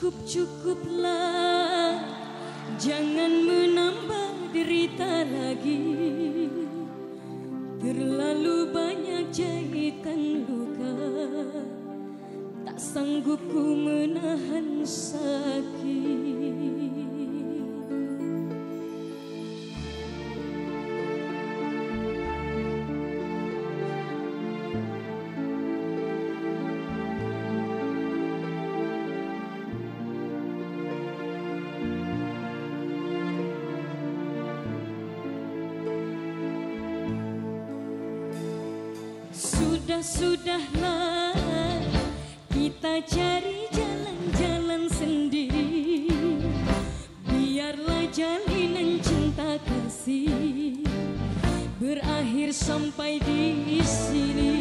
Cukup-cukuplah. Jangan menambah derita lagi. Terlalu banyak jahitan luka. Tak sanggup ku menahan sakit Sudah-sudahlah kita cari jalan-jalan sendiri. Biarlah jalinan cinta kasih berakhir sampai di sini